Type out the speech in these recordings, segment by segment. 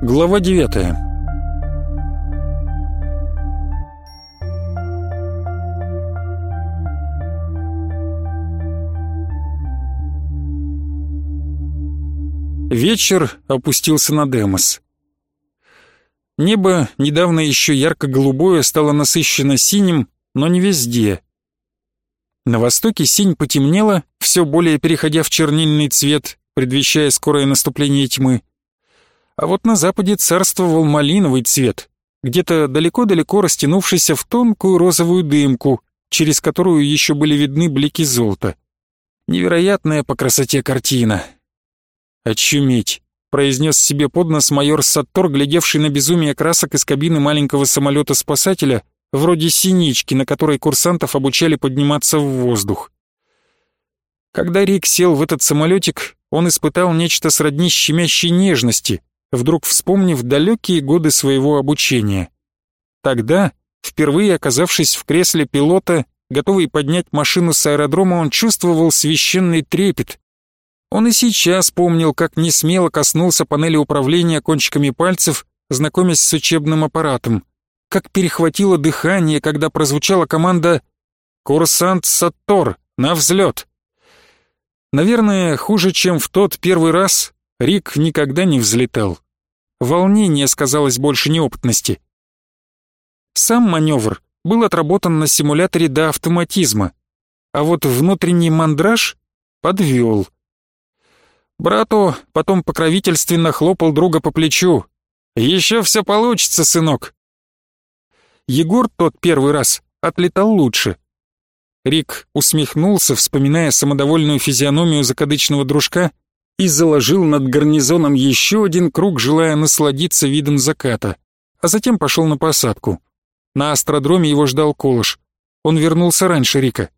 Глава девятая Вечер опустился на Демос. Небо, недавно еще ярко-голубое, стало насыщенно синим, но не везде. На востоке синь потемнела, все более переходя в чернильный цвет, предвещая скорое наступление тьмы. А вот на западе царствовал малиновый цвет, где-то далеко-далеко растянувшийся в тонкую розовую дымку, через которую еще были видны блики золота. Невероятная по красоте картина. «Очуметь», — произнес себе под нос майор Саттор, глядевший на безумие красок из кабины маленького самолета-спасателя, вроде синички, на которой курсантов обучали подниматься в воздух. Когда Рик сел в этот самолетик, он испытал нечто сродни щемящей нежности, вдруг вспомнив далекие годы своего обучения. Тогда, впервые оказавшись в кресле пилота, готовый поднять машину с аэродрома, он чувствовал священный трепет, он и сейчас помнил, как несмело коснулся панели управления кончиками пальцев, знакомясь с учебным аппаратом. Как перехватило дыхание, когда прозвучала команда «Курсант Саттор, на взлет!». Наверное, хуже, чем в тот первый раз, Рик никогда не взлетал. Волнение сказалось больше неопытности. Сам маневр был отработан на симуляторе до автоматизма, а вот внутренний мандраж подвел — Брату потом покровительственно хлопал друга по плечу. «Еще все получится, сынок!» Егор тот первый раз отлетал лучше. Рик усмехнулся, вспоминая самодовольную физиономию закадычного дружка и заложил над гарнизоном еще один круг, желая насладиться видом заката, а затем пошел на посадку. На астродроме его ждал Колыш. Он вернулся раньше Рика.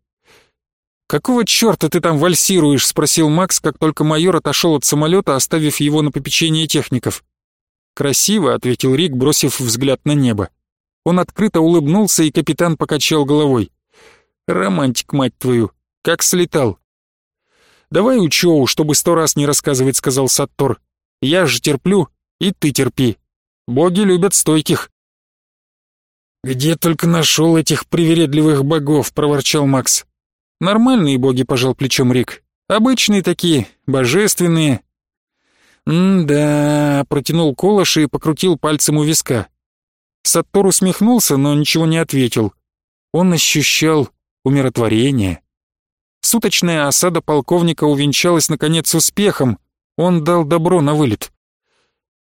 «Какого черта ты там вальсируешь?» — спросил Макс, как только майор отошел от самолета, оставив его на попечение техников. «Красиво», — ответил Рик, бросив взгляд на небо. Он открыто улыбнулся, и капитан покачал головой. «Романтик, мать твою! Как слетал!» «Давай учёу, чтобы сто раз не рассказывать», — сказал Саттор. «Я же терплю, и ты терпи. Боги любят стойких». «Где только нашел этих привередливых богов», — проворчал Макс. Нормальные боги, пожал плечом Рик. Обычные такие, божественные. «М-да», — протянул Колош и покрутил пальцем у виска. Саттор усмехнулся, но ничего не ответил. Он ощущал умиротворение. Суточная осада полковника увенчалась, наконец, успехом. Он дал добро на вылет.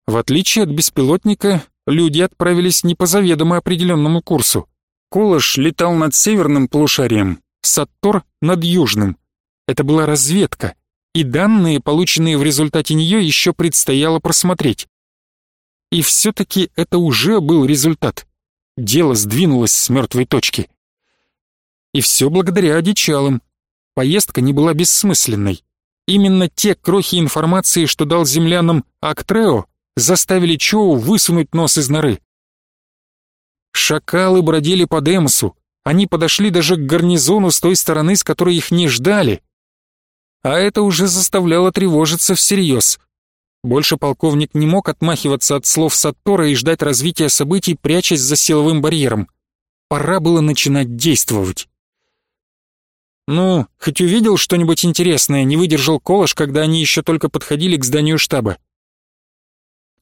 В отличие от беспилотника, люди отправились не по заведомо определенному курсу. Колош летал над северным полушарием, Саттор над Южным. Это была разведка, и данные, полученные в результате нее, еще предстояло просмотреть. И все-таки это уже был результат. Дело сдвинулось с мертвой точки. И все благодаря одичалам. Поездка не была бессмысленной. Именно те крохи информации, что дал землянам Актрео, заставили Чоу высунуть нос из норы. Шакалы бродили по Демосу, они подошли даже к гарнизону с той стороны, с которой их не ждали. А это уже заставляло тревожиться всерьез. Больше полковник не мог отмахиваться от слов Саттора и ждать развития событий, прячась за силовым барьером. Пора было начинать действовать. «Ну, хоть увидел что-нибудь интересное?» — не выдержал Колыш, когда они еще только подходили к зданию штаба.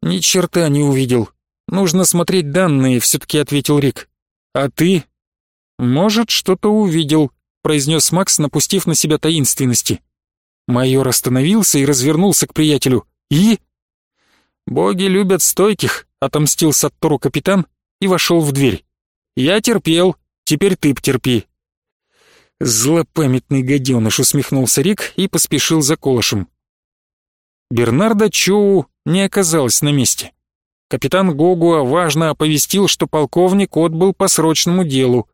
«Ни черта не увидел. Нужно смотреть данные», — все-таки ответил Рик. «А ты?» «Может, что-то увидел», — произнес Макс, напустив на себя таинственности. Майор остановился и развернулся к приятелю. «И?» «Боги любят стойких», — отомстил Саттору капитан и вошел в дверь. «Я терпел, теперь ты потерпи». «Злопамятный гаденыш», — усмехнулся Рик и поспешил за колышем. Бернарда Чоу не оказалась на месте. Капитан Гогуа важно оповестил, что полковник отбыл по срочному делу.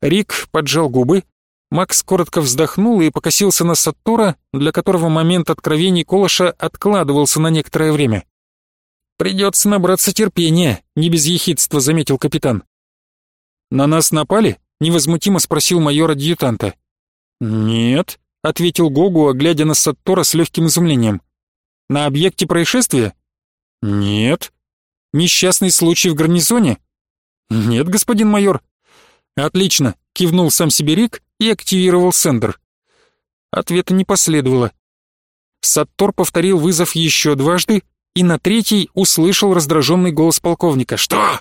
Рик поджал губы, Макс коротко вздохнул и покосился на Саттора, для которого момент откровений Колоша откладывался на некоторое время. «Придется набраться терпения», — не без ехидства заметил капитан. «На нас напали?» — невозмутимо спросил майор адъютанта. «Нет», — ответил Гогу, глядя на Саттора с легким изумлением. «На объекте происшествия?» «Нет», Несчастный случай в гарнизоне?» «Нет, господин майор». «Отлично», — кивнул сам себе Рик и активировал сендер. Ответа не последовало. Саттор повторил вызов еще дважды и на третий услышал раздраженный голос полковника. «Что?»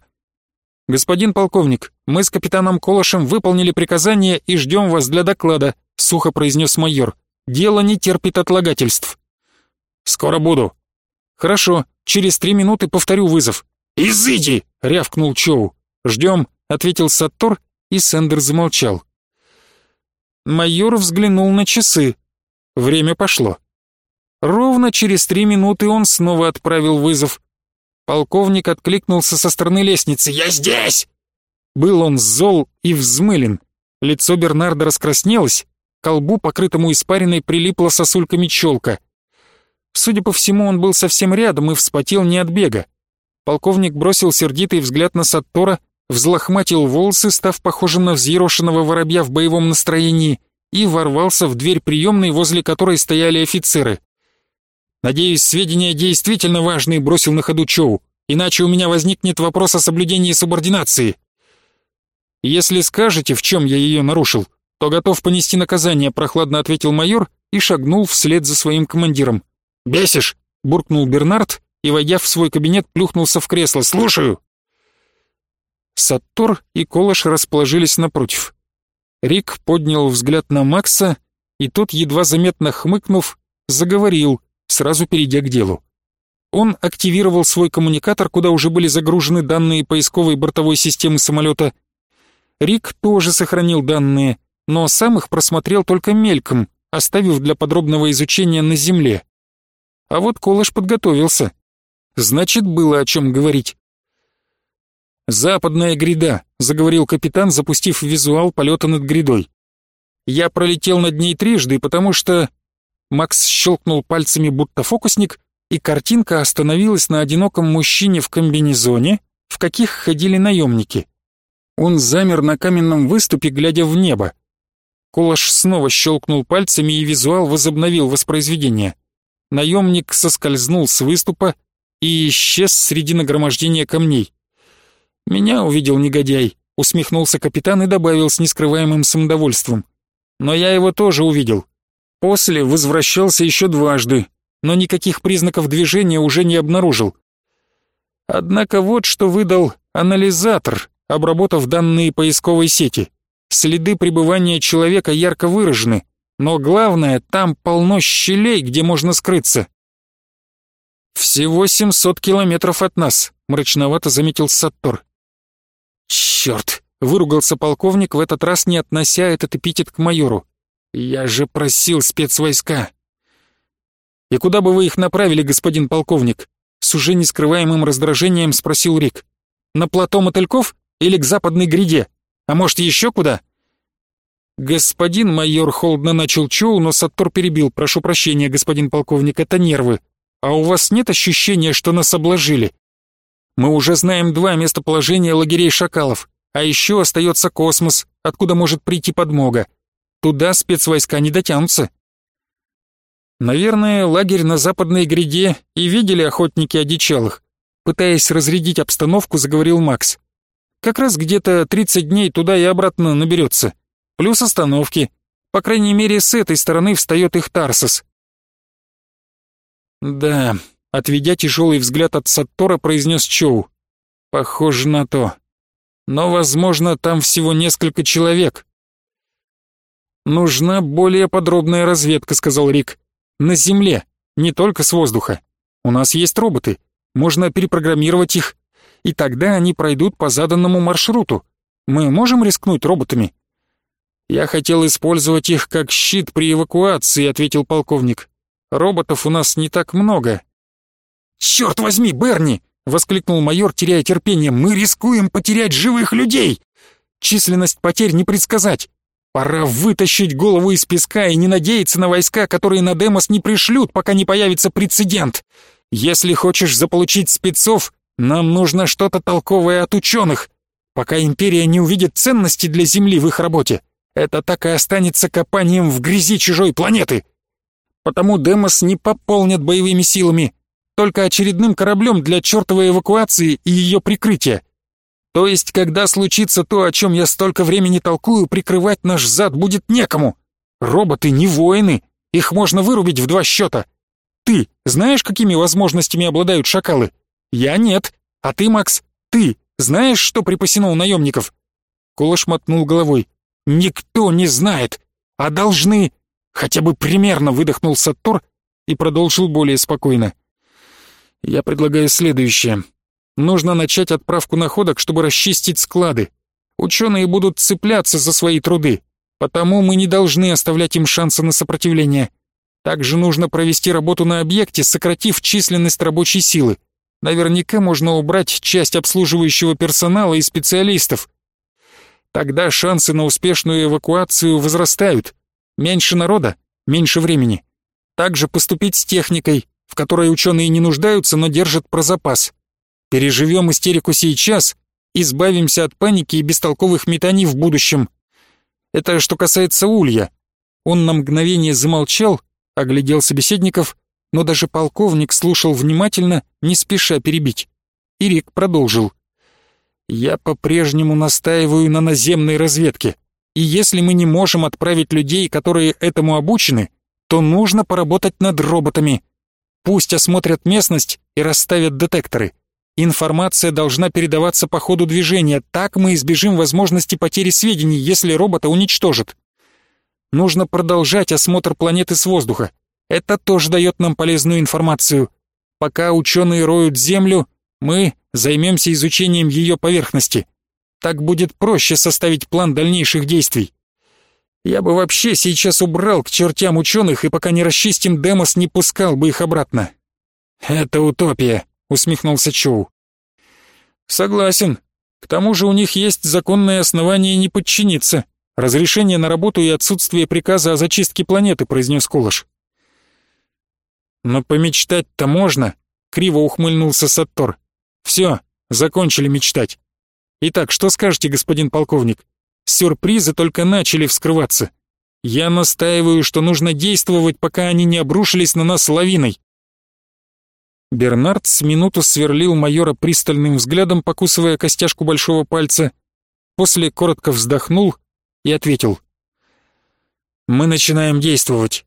«Господин полковник, мы с капитаном Колышем выполнили приказание и ждем вас для доклада», — сухо произнес майор. «Дело не терпит отлагательств». «Скоро буду». «Хорошо, через три минуты повторю вызов». «Изыди!» — рявкнул Чоу. «Ждем», — ответил Саттор, и Сендер замолчал. Майор взглянул на часы. Время пошло. Ровно через три минуты он снова отправил вызов. Полковник откликнулся со стороны лестницы. «Я здесь!» Был он зол и взмылен. Лицо Бернарда раскраснелось, к колбу, покрытому испариной, прилипла сосульками челка. Судя по всему, он был совсем рядом и вспотел не от бега. Полковник бросил сердитый взгляд на Саттора, взлохматил волосы, став похожим на взъерошенного воробья в боевом настроении, и ворвался в дверь приемной, возле которой стояли офицеры. «Надеюсь, сведения действительно важные», — бросил на ходу Чоу. «Иначе у меня возникнет вопрос о соблюдении субординации». «Если скажете, в чем я ее нарушил, то готов понести наказание», — прохладно ответил майор и шагнул вслед за своим командиром. «Бесишь!» — буркнул Бернард и, войдя в свой кабинет, плюхнулся в кресло. «Слушаю!» Саттор и Колыш расположились напротив. Рик поднял взгляд на Макса, и тот, едва заметно хмыкнув, заговорил, сразу перейдя к делу. Он активировал свой коммуникатор, куда уже были загружены данные поисковой бортовой системы самолета. Рик тоже сохранил данные, но сам их просмотрел только мельком, оставив для подробного изучения на Земле. А вот Колыш подготовился. Значит, было о чем говорить. «Западная гряда», — заговорил капитан, запустив визуал полета над грядой. «Я пролетел над ней трижды, потому что Макс щелкнул пальцами, будто фокусник, и картинка остановилась на одиноком мужчине в комбинезоне, в каких ходили наемники. Он замер на каменном выступе, глядя в небо. Кулаш снова щелкнул пальцами, и визуал возобновил воспроизведение. Наемник соскользнул с выступа и исчез среди нагромождения камней. «Меня увидел негодяй», — усмехнулся капитан и добавил с нескрываемым самодовольством. «Но я его тоже увидел. После возвращался еще дважды, но никаких признаков движения уже не обнаружил. Однако вот что выдал анализатор, обработав данные поисковой сети. Следы пребывания человека ярко выражены, но главное, там полно щелей, где можно скрыться. «Всего 700 километров от нас», — мрачновато заметил Саттор. «Черт!» — выругался полковник, в этот раз не относя этот эпитет к майору. «Я же просил спецвойска!» «И куда бы вы их направили, господин полковник?» С уже нескрываемым раздражением спросил Рик. «На плато мотыльков или к западной гряде? А может, еще куда?» «Господин майор холодно начал Чоу, но Саттор перебил. Прошу прощения, господин полковник, это нервы. А у вас нет ощущения, что нас обложили? Мы уже знаем два местоположения лагерей шакалов, а еще остается космос, откуда может прийти подмога. Туда спецвойска не дотянутся. Наверное, лагерь на западной гряде и видели охотники одичалых. Пытаясь разрядить обстановку, заговорил Макс. Как раз где-то 30 дней туда и обратно наберется. Плюс остановки. По крайней мере, с этой стороны встает их Тарсос. Да, отведя тяжелый взгляд от Саттора, произнес Чоу. Похоже на то. Но, возможно, там всего несколько человек. «Нужна более подробная разведка», — сказал Рик. «На Земле, не только с воздуха. У нас есть роботы, можно перепрограммировать их, и тогда они пройдут по заданному маршруту. Мы можем рискнуть роботами?» «Я хотел использовать их как щит при эвакуации», — ответил полковник. «Роботов у нас не так много». «Черт возьми, Берни!» — воскликнул майор, теряя терпение. «Мы рискуем потерять живых людей! Численность потерь не предсказать. Пора вытащить голову из песка и не надеяться на войска, которые на Демос не пришлют, пока не появится прецедент. Если хочешь заполучить спецов, нам нужно что-то толковое от ученых. Пока Империя не увидит ценности для Земли в их работе, это так и останется копанием в грязи чужой планеты. Потому Демос не пополнят боевыми силами. только очередным кораблем для чертовой эвакуации и ее прикрытия. То есть, когда случится то, о чем я столько времени толкую, прикрывать наш зад будет некому. Роботы не воины, их можно вырубить в два счета. Ты знаешь, какими возможностями обладают шакалы? Я нет. А ты, Макс, ты знаешь, что припасено у наемников?» Колыш мотнул головой. «Никто не знает, а должны...» Хотя бы примерно выдохнул Саттор и продолжил более спокойно. «Я предлагаю следующее. Нужно начать отправку находок, чтобы расчистить склады. Ученые будут цепляться за свои труды, потому мы не должны оставлять им шанса на сопротивление. Также нужно провести работу на объекте, сократив численность рабочей силы. Наверняка можно убрать часть обслуживающего персонала и специалистов. Тогда шансы на успешную эвакуацию возрастают. Меньше народа, меньше времени. Также поступить с техникой, в которой ученые не нуждаются, но держат про запас. Переживем истерику сейчас, избавимся от паники и бестолковых метаний в будущем. Это что касается Улья. Он на мгновение замолчал, оглядел собеседников, но даже полковник слушал внимательно, не спеша перебить. И Рик продолжил. «Я по-прежнему настаиваю на наземной разведке, и если мы не можем отправить людей, которые этому обучены, то нужно поработать над роботами. Пусть осмотрят местность и расставят детекторы. Информация должна передаваться по ходу движения, так мы избежим возможности потери сведений, если робота уничтожат. Нужно продолжать осмотр планеты с воздуха. Это тоже дает нам полезную информацию. Пока ученые роют Землю, мы займемся изучением ее поверхности. Так будет проще составить план дальнейших действий. Я бы вообще сейчас убрал к чертям ученых и пока не расчистим Демос, не пускал бы их обратно. Это утопия, усмехнулся Чоу. Согласен. К тому же у них есть законное основание не подчиниться. «Разрешение на работу и отсутствие приказа о зачистке планеты», — произнес Кулаш. «Но помечтать-то можно», — криво ухмыльнулся Саттор. «Все, закончили мечтать. Итак, что скажете, господин полковник? Сюрпризы только начали вскрываться. Я настаиваю, что нужно действовать, пока они не обрушились на нас лавиной». Бернард с минуту сверлил майора пристальным взглядом, покусывая костяшку большого пальца. После коротко вздохнул и ответил. «Мы начинаем действовать».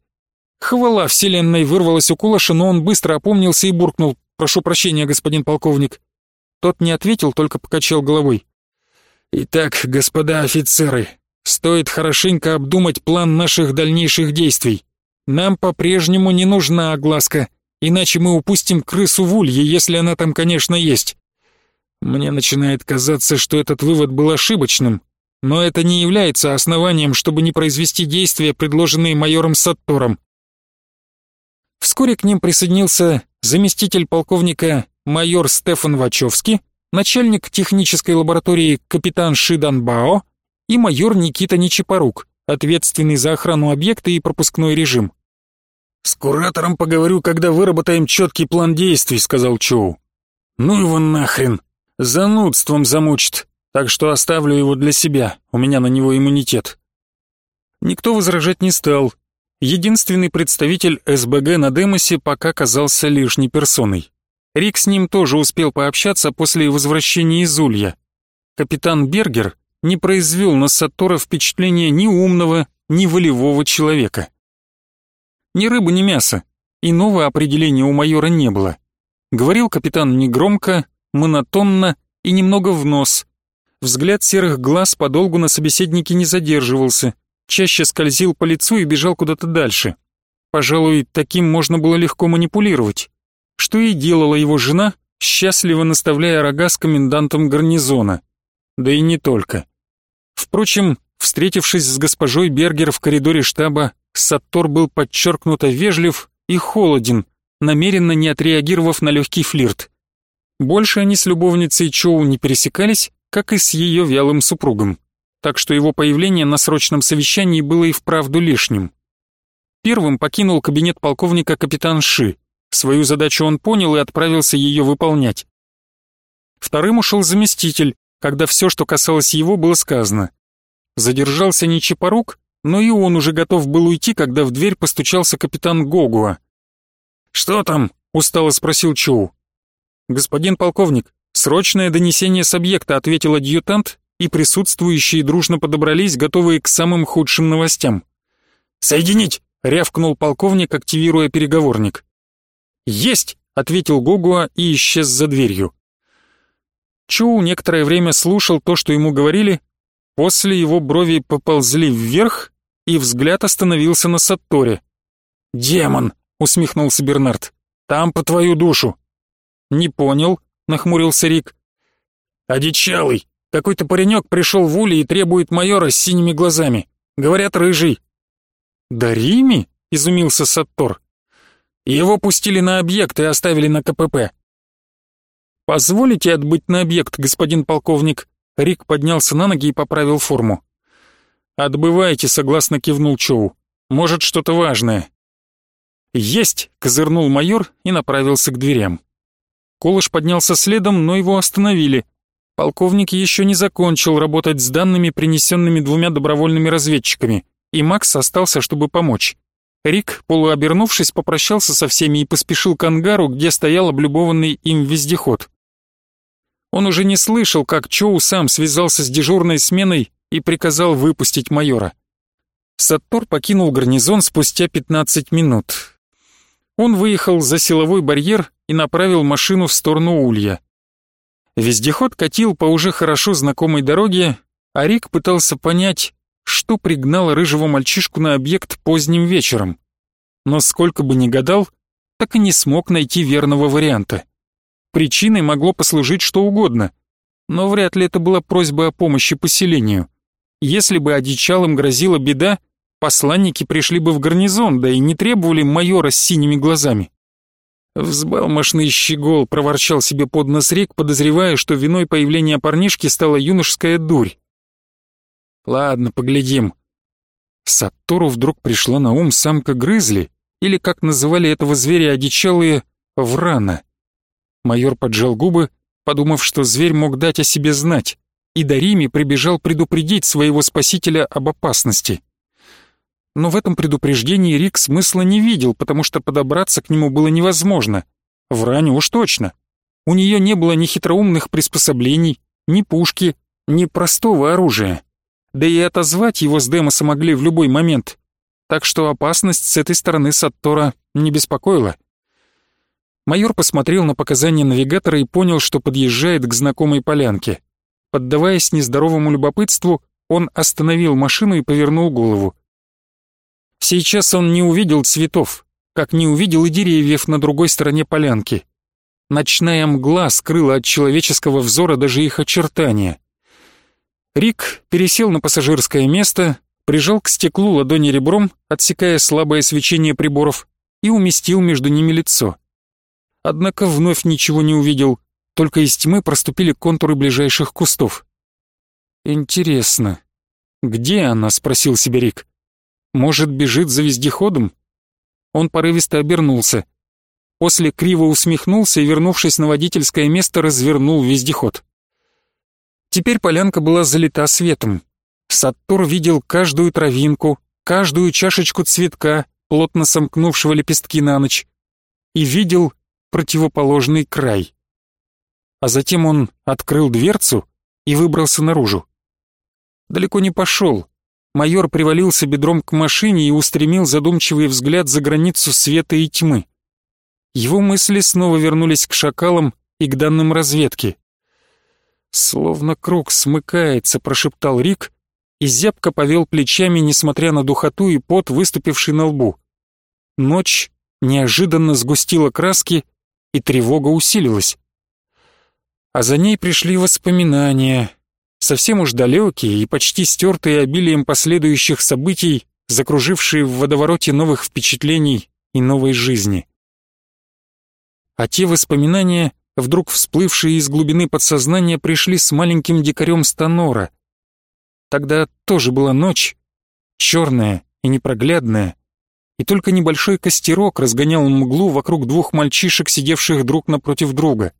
Хвала вселенной вырвалась у Кулаша, но он быстро опомнился и буркнул. «Прошу прощения, господин полковник». Тот не ответил, только покачал головой. «Итак, господа офицеры, стоит хорошенько обдумать план наших дальнейших действий. Нам по-прежнему не нужна огласка, иначе мы упустим крысу в улье, если она там, конечно, есть. Мне начинает казаться, что этот вывод был ошибочным, но это не является основанием, чтобы не произвести действия, предложенные майором Саттором. Вскоре к ним присоединился заместитель полковника майор Стефан Вачовский, начальник технической лаборатории капитан Шидан Бао и майор Никита Нечипорук, ответственный за охрану объекта и пропускной режим. «С куратором поговорю, когда выработаем четкий план действий», — сказал Чоу. «Ну его нахрен! Занудством замучит так что оставлю его для себя, у меня на него иммунитет». Никто возражать не стал. Единственный представитель СБГ на Демосе пока казался лишней персоной. Рик с ним тоже успел пообщаться после возвращения из Улья. Капитан Бергер не произвел на Сатора впечатления ни умного, ни волевого человека. Ни рыба, ни мясо. Иного определения у майора не было. Говорил капитан негромко, монотонно и немного в нос, Взгляд серых глаз подолгу на собеседнике не задерживался, чаще скользил по лицу и бежал куда-то дальше. Пожалуй, таким можно было легко манипулировать. Что и делала его жена, счастливо наставляя рога с комендантом гарнизона. Да и не только. Впрочем, встретившись с госпожой Бергер в коридоре штаба, Саттор был подчеркнуто вежлив и холоден, намеренно не отреагировав на легкий флирт. Больше они с любовницей Чоу не пересекались, как и с ее вялым супругом, так что его появление на срочном совещании было и вправду лишним. Первым покинул кабинет полковника капитан Ши. Свою задачу он понял и отправился ее выполнять. Вторым ушел заместитель, когда все, что касалось его, было сказано. Задержался не Чапорук, но и он уже готов был уйти, когда в дверь постучался капитан Гогуа. «Что там?» — устало спросил Чоу. «Господин полковник, срочное донесение с объекта», — ответил адъютант, и присутствующие дружно подобрались, готовые к самым худшим новостям. «Соединить!» — рявкнул полковник, активируя переговорник. «Есть!» — ответил Гогуа и исчез за дверью. Чоу некоторое время слушал то, что ему говорили, после его брови поползли вверх, и взгляд остановился на Сатторе. «Демон!» — усмехнулся Бернард. «Там по твою душу!» «Не понял», — нахмурился Рик. «Одичалый! Какой-то паренек пришел в улей и требует майора с синими глазами. Говорят, рыжий». «Да Рими?» — изумился Саттор. «Его пустили на объект и оставили на КПП». «Позволите отбыть на объект, господин полковник?» Рик поднялся на ноги и поправил форму. «Отбывайте», — согласно кивнул Чоу. «Может, что-то важное». «Есть!» — козырнул майор и направился к дверям. Колыш поднялся следом, но его остановили. Полковник еще не закончил работать с данными, принесенными двумя добровольными разведчиками, и Макс остался, чтобы помочь. Рик, полуобернувшись, попрощался со всеми и поспешил к ангару, где стоял облюбованный им вездеход. Он уже не слышал, как Чоу сам связался с дежурной сменой и приказал выпустить майора. Саттор покинул гарнизон спустя 15 минут. Он выехал за силовой барьер и направил машину в сторону Улья. Вездеход катил по уже хорошо знакомой дороге, а Рик пытался понять, что пригнало рыжего мальчишку на объект поздним вечером. Но сколько бы ни гадал, так и не смог найти верного варианта. Причиной могло послужить что угодно, но вряд ли это была просьба о помощи поселению. Если бы одичалым грозила беда, посланники пришли бы в гарнизон, да и не требовали майора с синими глазами. Взбалмошный щегол проворчал себе под нос Рик, подозревая, что виной появления парнишки стала юношеская дурь. Ладно, поглядим. Саттору вдруг пришла на ум самка грызли, или, как называли этого зверя одичалые, врана. Майор поджал губы, подумав, что зверь мог дать о себе знать, и Дарими прибежал предупредить своего спасителя об опасности но в этом предупреждении Рик смысла не видел, потому что подобраться к нему было невозможно. В уж точно. У нее не было ни хитроумных приспособлений, ни пушки, ни простого оружия. Да и отозвать его с Демоса могли в любой момент. Так что опасность с этой стороны Саттора не беспокоила. Майор посмотрел на показания навигатора и понял, что подъезжает к знакомой полянке. Поддаваясь нездоровому любопытству, он остановил машину и повернул голову. Сейчас он не увидел цветов, как не увидел и деревьев на другой стороне полянки. Ночная мгла скрыла от человеческого взора даже их очертания. Рик пересел на пассажирское место, прижал к стеклу ладони ребром, отсекая слабое свечение приборов, и уместил между ними лицо. Однако вновь ничего не увидел, только из тьмы проступили контуры ближайших кустов. «Интересно, где она?» — спросил себе Рик. Может, бежит за вездеходом? Он порывисто обернулся. После криво усмехнулся и, вернувшись на водительское место, развернул вездеход. Теперь полянка была залита светом. Саттур видел каждую травинку, каждую чашечку цветка, плотно сомкнувшего лепестки на ночь, и видел противоположный край. А затем он открыл дверцу и выбрался наружу. Далеко не пошел, майор привалился бедром к машине и устремил задумчивый взгляд за границу света и тьмы. Его мысли снова вернулись к шакалам и к данным разведки. «Словно круг смыкается», — прошептал Рик, и зябко повел плечами, несмотря на духоту и пот, выступивший на лбу. Ночь неожиданно сгустила краски, и тревога усилилась. А за ней пришли воспоминания, совсем уж далекие и почти стертые обилием последующих событий, закружившие в водовороте новых впечатлений и новой жизни. А те воспоминания, вдруг всплывшие из глубины подсознания, пришли с маленьким дикарем Станора. Тогда тоже была ночь, черная и непроглядная, и только небольшой костерок разгонял мглу вокруг двух мальчишек, сидевших друг напротив друга.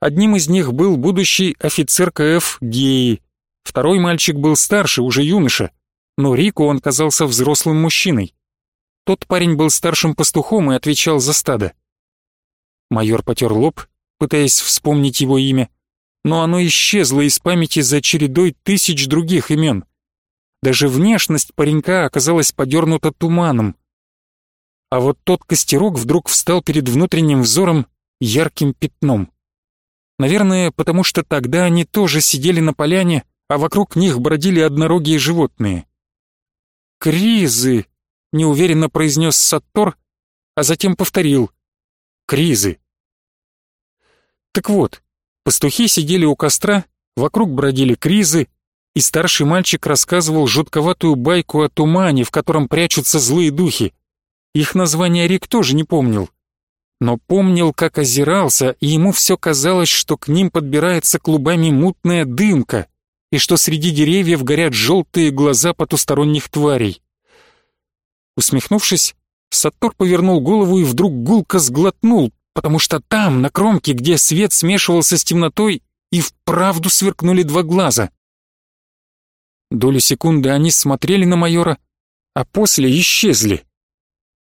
Одним из них был будущий офицер КФ Геи. Второй мальчик был старше, уже юноша, но Рику он казался взрослым мужчиной. Тот парень был старшим пастухом и отвечал за стадо. Майор потер лоб, пытаясь вспомнить его имя, но оно исчезло из памяти за чередой тысяч других имен. Даже внешность паренька оказалась подернута туманом. А вот тот костерок вдруг встал перед внутренним взором ярким пятном. Наверное, потому что тогда они тоже сидели на поляне, а вокруг них бродили однорогие животные. «Кризы!» — неуверенно произнес Саттор, а затем повторил. «Кризы!» Так вот, пастухи сидели у костра, вокруг бродили кризы, и старший мальчик рассказывал жутковатую байку о тумане, в котором прячутся злые духи. Их название Рик тоже не помнил. Но помнил, как озирался, и ему все казалось, что к ним подбирается клубами мутная дымка, и что среди деревьев горят желтые глаза потусторонних тварей. Усмехнувшись, Саттор повернул голову и вдруг гулко сглотнул, потому что там, на кромке, где свет смешивался с темнотой, и вправду сверкнули два глаза. Долю секунды они смотрели на майора, а после исчезли.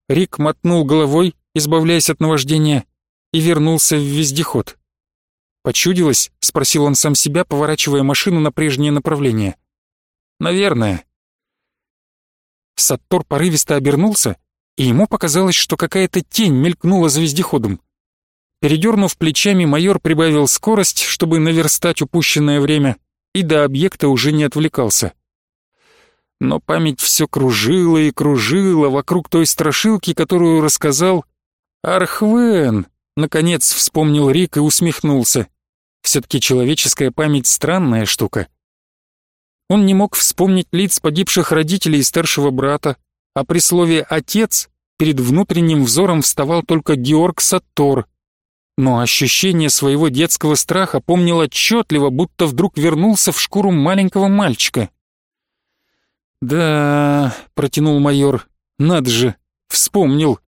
Рик мотнул головой, избавляясь от наваждения, и вернулся в вездеход. «Почудилось?» — спросил он сам себя, поворачивая машину на прежнее направление. «Наверное». Саттор порывисто обернулся, и ему показалось, что какая-то тень мелькнула за вездеходом. Передернув плечами, майор прибавил скорость, чтобы наверстать упущенное время, и до объекта уже не отвлекался. Но память все кружила и кружила вокруг той страшилки, которую рассказал Архвен. Наконец вспомнил Рик и усмехнулся. Все-таки человеческая память странная штука. Он не мог вспомнить лиц погибших родителей и старшего брата, а при слове «отец» перед внутренним взором вставал только Георг Саттор, но ощущение своего детского страха помнил отчетливо, будто вдруг вернулся в шкуру маленького мальчика. «Да», — протянул майор, — «надо же, вспомнил».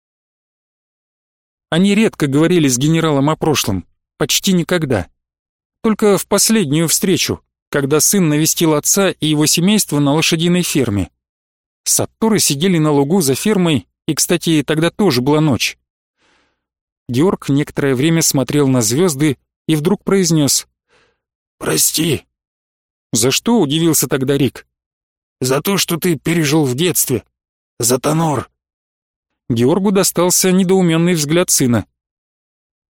Они редко говорили с генералом о прошлом, почти никогда. Только в последнюю встречу, когда сын навестил отца и его семейство на лошадиной ферме. Сатторы сидели на лугу за фермой, и, кстати, тогда тоже была ночь. Георг некоторое время смотрел на звезды и вдруг произнес «Прости». «За что?» — удивился тогда Рик. «За то, что ты пережил в детстве. За Тонор». Георгу достался недоуменный взгляд сына.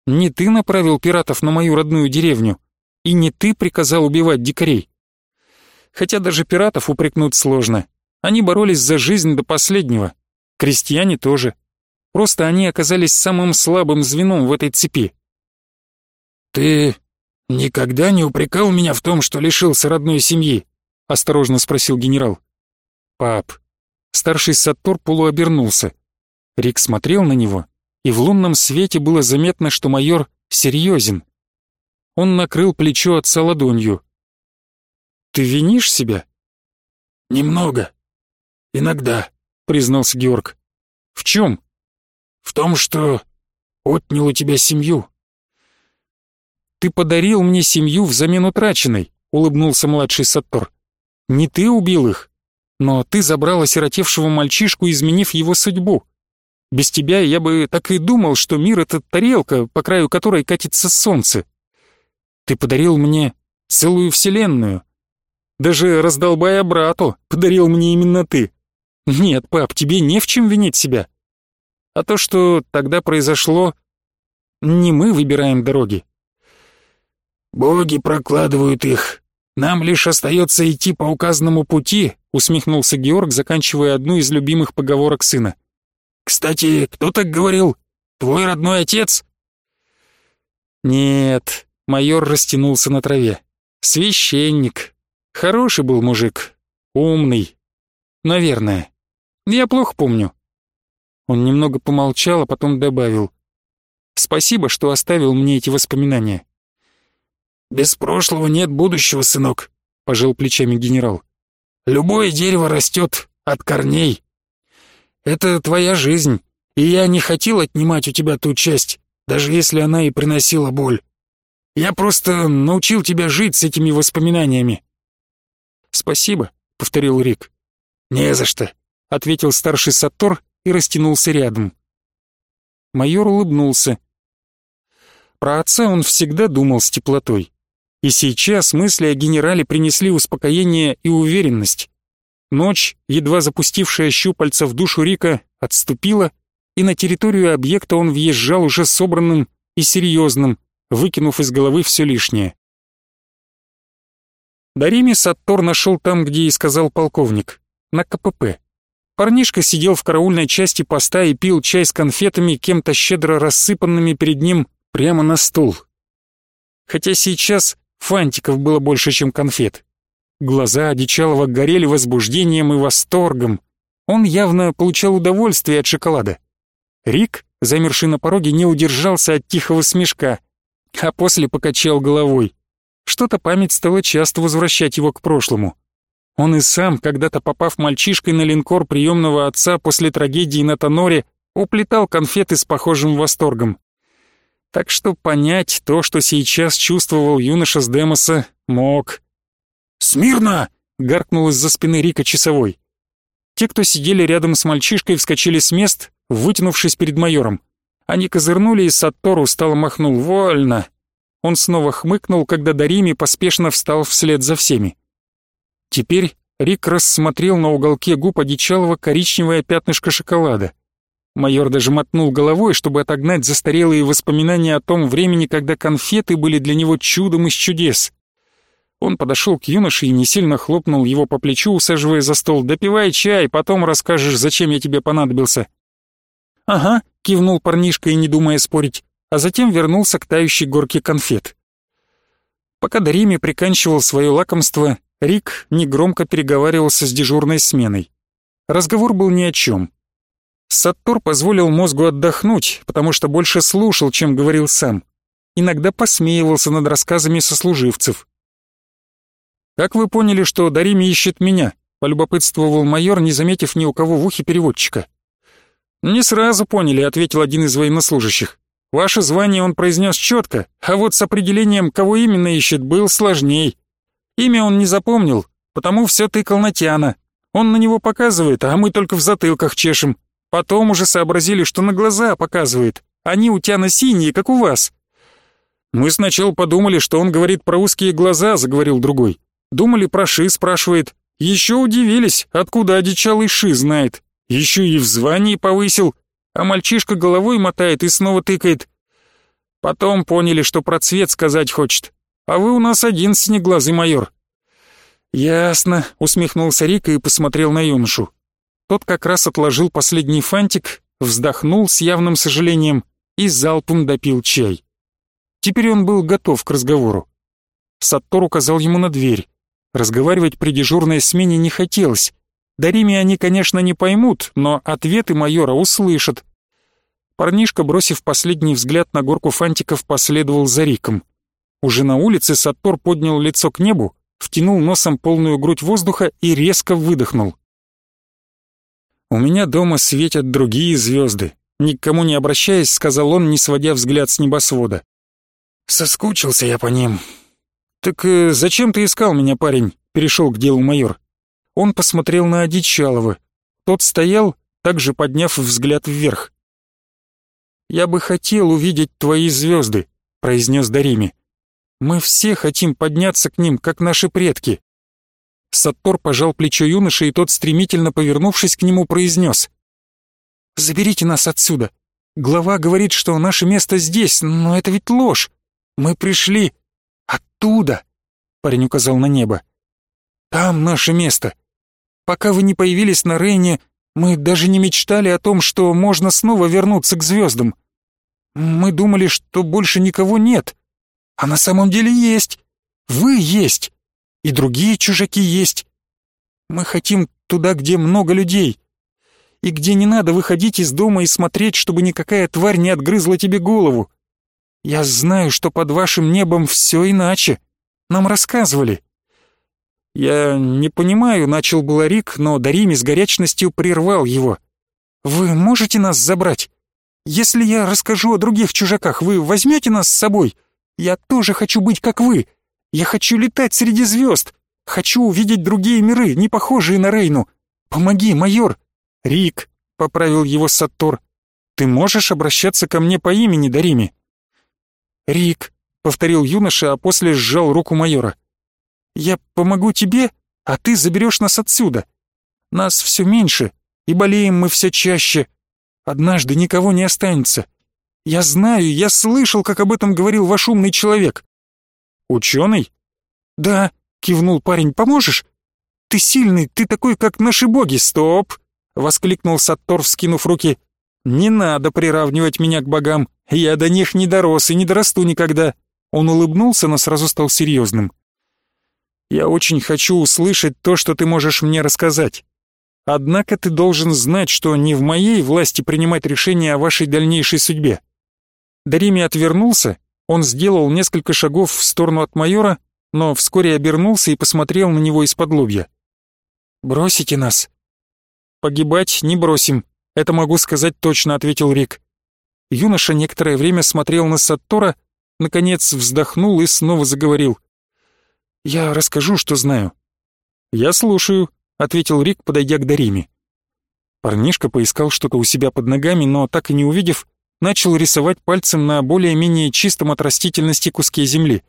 «Не ты направил пиратов на мою родную деревню, и не ты приказал убивать дикарей. Хотя даже пиратов упрекнуть сложно. Они боролись за жизнь до последнего. Крестьяне тоже. Просто они оказались самым слабым звеном в этой цепи. «Ты никогда не упрекал меня в том, что лишился родной семьи?» — осторожно спросил генерал. «Пап». Старший Саттор полуобернулся. Рик смотрел на него, и в лунном свете было заметно, что майор серьезен. Он накрыл плечо отца ладонью. «Ты винишь себя?» «Немного. Иногда», — признался Георг. «В чем?» в том, что отнял у тебя семью». «Ты подарил мне семью взамен утраченной», — улыбнулся младший Саттор. «Не ты убил их, но ты забрал осиротевшего мальчишку, изменив его судьбу. Без тебя я бы так и думал, что мир — это тарелка, по краю которой катится солнце. Ты подарил мне целую вселенную. Даже раздолбая брату подарил мне именно ты. Нет, пап, тебе не в чем винить себя. А то, что тогда произошло, не мы выбираем дороги. «Боги прокладывают их. Нам лишь остается идти по указанному пути», усмехнулся Георг, заканчивая одну из любимых поговорок сына. «Кстати, кто так говорил? Твой родной отец?» «Нет», — майор растянулся на траве. «Священник. Хороший был мужик. Умный. Наверное. Я плохо помню. Он немного помолчал, а потом добавил. «Спасибо, что оставил мне эти воспоминания». «Без прошлого нет будущего, сынок», — пожал плечами генерал. «Любое дерево растет от корней. Это твоя жизнь, и я не хотел отнимать у тебя ту часть, даже если она и приносила боль. Я просто научил тебя жить с этими воспоминаниями». «Спасибо», — повторил Рик. «Не за что», — ответил старший Сатор и растянулся рядом. Майор улыбнулся. Про отца он всегда думал с теплотой. И сейчас мысли о генерале принесли успокоение и уверенность. Ночь, едва запустившая щупальца в душу Рика, отступила, и на территорию объекта он въезжал уже собранным и серьезным, выкинув из головы все лишнее. Дарими Саттор нашел там, где и сказал полковник, на КПП. Парнишка сидел в караульной части поста и пил чай с конфетами, кем-то щедро рассыпанными перед ним прямо на стул. Хотя сейчас фантиков было больше, чем конфет. Глаза Одичалова горели возбуждением и восторгом. Он явно получал удовольствие от шоколада. Рик, замерший на пороге, не удержался от тихого смешка, а после покачал головой. Что-то память стала часто возвращать его к прошлому. Он и сам, когда-то попав мальчишкой на линкор приемного отца после трагедии на Тоноре, уплетал конфеты с похожим восторгом. Так что понять то, что сейчас чувствовал юноша с Демоса, мог. «Смирно!» — гаркнул из-за спины Рика часовой. Те, кто сидели рядом с мальчишкой, вскочили с мест, вытянувшись перед майором. Они козырнули, и Саттору устало махнул «Вольно!». Он снова хмыкнул, когда Дарими поспешно встал вслед за всеми. Теперь Рик рассмотрел на уголке губ одичалого коричневое пятнышко шоколада. Майор даже мотнул головой, чтобы отогнать застарелые воспоминания о том времени, когда конфеты были для него чудом из чудес. Он подошел к юноше и не сильно хлопнул его по плечу, усаживая за стол. «Допивай чай, потом расскажешь, зачем я тебе понадобился». «Ага», — кивнул парнишка и не думая спорить, а затем вернулся к тающей горке конфет. Пока Дарими приканчивал свое лакомство, Рик негромко переговаривался с дежурной сменой. Разговор был ни о чем. Саттор позволил мозгу отдохнуть, потому что больше слушал, чем говорил сам. Иногда посмеивался над рассказами сослуживцев. «Как вы поняли, что Дарими ищет меня?» — полюбопытствовал майор, не заметив ни у кого в ухе переводчика. «Не сразу поняли», — ответил один из военнослужащих. «Ваше звание он произнес четко, а вот с определением, кого именно ищет, был сложней. Имя он не запомнил, потому все тыкал на Тяна. Он на него показывает, а мы только в затылках чешем. Потом уже сообразили, что на глаза показывает. Они у Тяна синие, как у вас. Мы сначала подумали, что он говорит про узкие глаза, заговорил другой. Думали, про Ши спрашивает. Еще удивились, откуда одичалый Ши знает. Еще и в звании повысил. А мальчишка головой мотает и снова тыкает. Потом поняли, что про цвет сказать хочет. А вы у нас один синеглазый майор». «Ясно», — усмехнулся Рика и посмотрел на юношу. Тот как раз отложил последний фантик, вздохнул с явным сожалением и залпом допил чай. Теперь он был готов к разговору. Саттор указал ему на дверь. Разговаривать при дежурной смене не хотелось. Дарими они, конечно, не поймут, но ответы майора услышат. Парнишка, бросив последний взгляд на горку фантиков, последовал за Риком. Уже на улице Саттор поднял лицо к небу, втянул носом полную грудь воздуха и резко выдохнул. «У меня дома светят другие звезды», — никому не обращаясь, сказал он, не сводя взгляд с небосвода. «Соскучился я по ним». «Так э, зачем ты искал меня, парень?» — перешел к делу майор. Он посмотрел на Одичалова. Тот стоял, также подняв взгляд вверх. «Я бы хотел увидеть твои звезды», — произнес Дарими. Мы все хотим подняться к ним, как наши предки». Саттор пожал плечо юноши, и тот, стремительно повернувшись к нему, произнес. «Заберите нас отсюда. Глава говорит, что наше место здесь, но это ведь ложь. Мы пришли оттуда», — парень указал на небо. «Там наше место. Пока вы не появились на Рейне, мы даже не мечтали о том, что можно снова вернуться к звездам. Мы думали, что больше никого нет, а на самом деле есть. Вы есть. И другие чужаки есть. Мы хотим туда, где много людей. И где не надо выходить из дома и смотреть, чтобы никакая тварь не отгрызла тебе голову. Я знаю, что под вашим небом все иначе. Нам рассказывали. Я не понимаю, начал было Рик, но Дарими с горячностью прервал его. Вы можете нас забрать? Если я расскажу о других чужаках, вы возьмете нас с собой? — я тоже хочу быть как вы. Я хочу летать среди звезд. Хочу увидеть другие миры, не похожие на Рейну. Помоги, майор. Рик, поправил его Саттор. Ты можешь обращаться ко мне по имени, Дарими? «Рик», — повторил юноша, а после сжал руку майора. «Я помогу тебе, а ты заберешь нас отсюда. Нас все меньше, и болеем мы все чаще. Однажды никого не останется. Я знаю, я слышал, как об этом говорил ваш умный человек». «Ученый?» «Да», — кивнул парень, — «поможешь?» «Ты сильный, ты такой, как наши боги, стоп!» — воскликнул Саттор, вскинув руки. «Не надо приравнивать меня к богам, я до них не дорос и не дорасту никогда». Он улыбнулся, но сразу стал серьезным. «Я очень хочу услышать то, что ты можешь мне рассказать. Однако ты должен знать, что не в моей власти принимать решение о вашей дальнейшей судьбе». Дарими отвернулся, он сделал несколько шагов в сторону от майора, но вскоре обернулся и посмотрел на него из-под лобья. «Бросите нас?» «Погибать не бросим, это могу сказать точно», — ответил Рик. Юноша некоторое время смотрел на Саттора, наконец вздохнул и снова заговорил. «Я расскажу, что знаю». «Я слушаю», — ответил Рик, подойдя к Дариме. Парнишка поискал что-то у себя под ногами, но, так и не увидев, начал рисовать пальцем на более-менее чистом от растительности куске земли.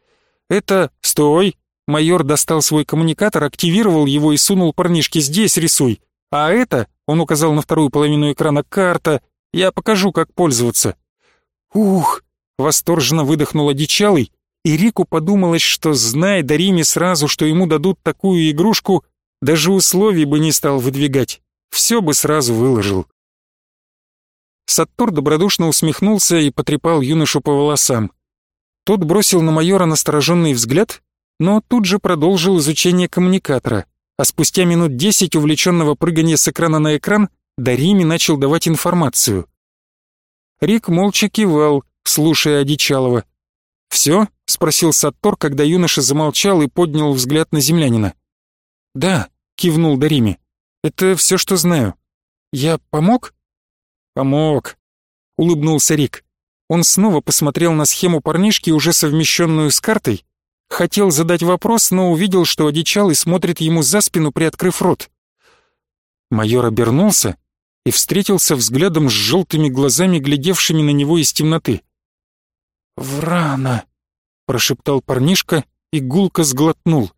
«Это... Стой!» Майор достал свой коммуникатор, активировал его и сунул парнишке «Здесь рисуй». А это, он указал на вторую половину экрана, карта. Я покажу, как пользоваться. Ух! Восторженно выдохнул одичалый, и Рику подумалось, что, зная Дариме сразу, что ему дадут такую игрушку, даже условий бы не стал выдвигать. Все бы сразу выложил. Саттор добродушно усмехнулся и потрепал юношу по волосам. Тот бросил на майора настороженный взгляд но тут же продолжил изучение коммуникатора, а спустя минут десять увлеченного прыгания с экрана на экран Дарими начал давать информацию. Рик молча кивал, слушая Одичалова. «Все?» — спросил Саттор, когда юноша замолчал и поднял взгляд на землянина. «Да», — кивнул Дарими. «Это все, что знаю. Я помог?» «Помог», — улыбнулся Рик. Он снова посмотрел на схему парнишки, уже совмещенную с картой, Хотел задать вопрос, но увидел, что одичалый смотрит ему за спину, приоткрыв рот. Майор обернулся и встретился взглядом с желтыми глазами, глядевшими на него из темноты. «Врана!» — прошептал парнишка и гулко сглотнул.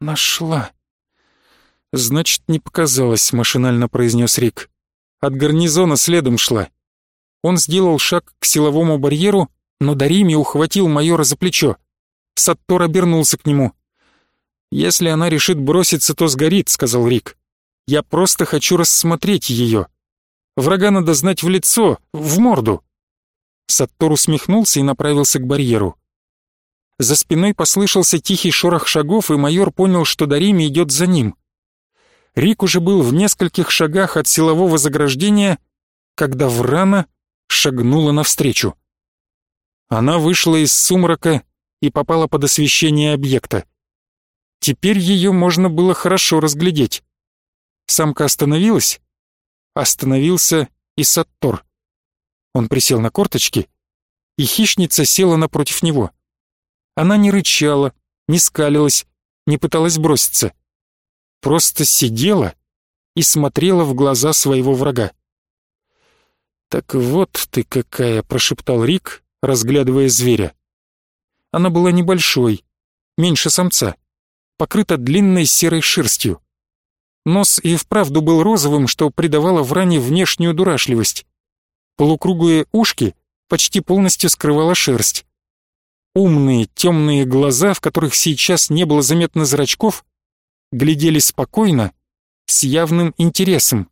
«Нашла!» «Значит, не показалось», — машинально произнес Рик. «От гарнизона следом шла». Он сделал шаг к силовому барьеру, но Дарими ухватил майора за плечо. Саттор обернулся к нему. «Если она решит броситься, то сгорит», — сказал Рик. «Я просто хочу рассмотреть ее. Врага надо знать в лицо, в морду». Саттор усмехнулся и направился к барьеру. За спиной послышался тихий шорох шагов, и майор понял, что Дарими идет за ним. Рик уже был в нескольких шагах от силового заграждения, когда Врана шагнула навстречу. Она вышла из сумрака и попала под освещение объекта. Теперь ее можно было хорошо разглядеть. Самка остановилась. Остановился и Саттор. Он присел на корточки, и хищница села напротив него. Она не рычала, не скалилась, не пыталась броситься. Просто сидела и смотрела в глаза своего врага. «Так вот ты какая!» — прошептал Рик, разглядывая зверя. Она была небольшой, меньше самца, покрыта длинной серой шерстью. Нос и вправду был розовым, что придавало Вране внешнюю дурашливость. Полукруглые ушки почти полностью скрывала шерсть. Умные темные глаза, в которых сейчас не было заметно зрачков, глядели спокойно, с явным интересом.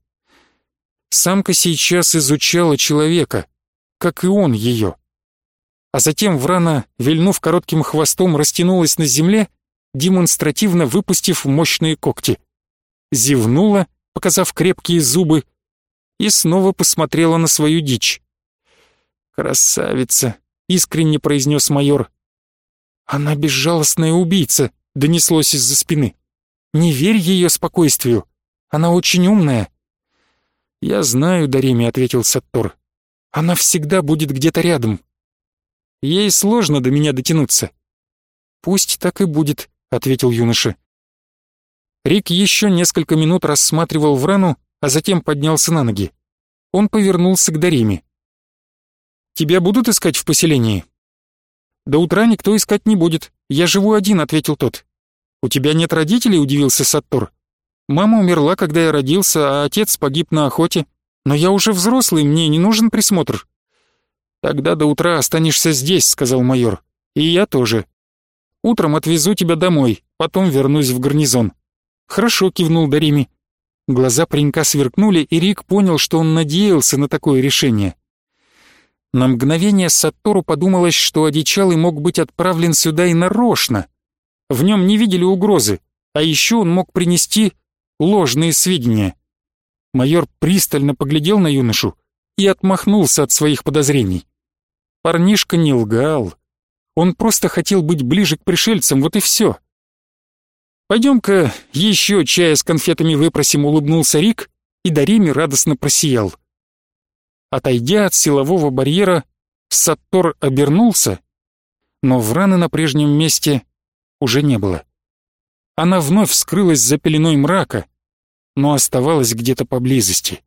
Самка сейчас изучала человека, как и он ее а затем Врана, вильнув коротким хвостом, растянулась на земле, демонстративно выпустив мощные когти. Зевнула, показав крепкие зубы, и снова посмотрела на свою дичь. «Красавица!» — искренне произнес майор. «Она безжалостная убийца», — донеслось из-за спины. «Не верь ее спокойствию. Она очень умная». «Я знаю, Дареми», — ответил Саттор. «Она всегда будет где-то рядом, Ей сложно до меня дотянуться». «Пусть так и будет», — ответил юноша. Рик еще несколько минут рассматривал Врану, а затем поднялся на ноги. Он повернулся к Дариме. «Тебя будут искать в поселении?» «До утра никто искать не будет. Я живу один», — ответил тот. «У тебя нет родителей?» — удивился Саттор. «Мама умерла, когда я родился, а отец погиб на охоте. Но я уже взрослый, мне не нужен присмотр». «Тогда до утра останешься здесь», — сказал майор. «И я тоже. Утром отвезу тебя домой, потом вернусь в гарнизон». «Хорошо», — кивнул Дарими. Глаза паренька сверкнули, и Рик понял, что он надеялся на такое решение. На мгновение Саттору подумалось, что одичалый мог быть отправлен сюда и нарочно. В нем не видели угрозы, а еще он мог принести ложные сведения. Майор пристально поглядел на юношу и отмахнулся от своих подозрений. Парнишка не лгал. Он просто хотел быть ближе к пришельцам, вот и все. «Пойдем-ка еще чая с конфетами выпросим», — улыбнулся Рик, и Дарими радостно просиял. Отойдя от силового барьера, Саттор обернулся, но враны на прежнем месте уже не было. Она вновь скрылась за пеленой мрака, но оставалась где-то поблизости.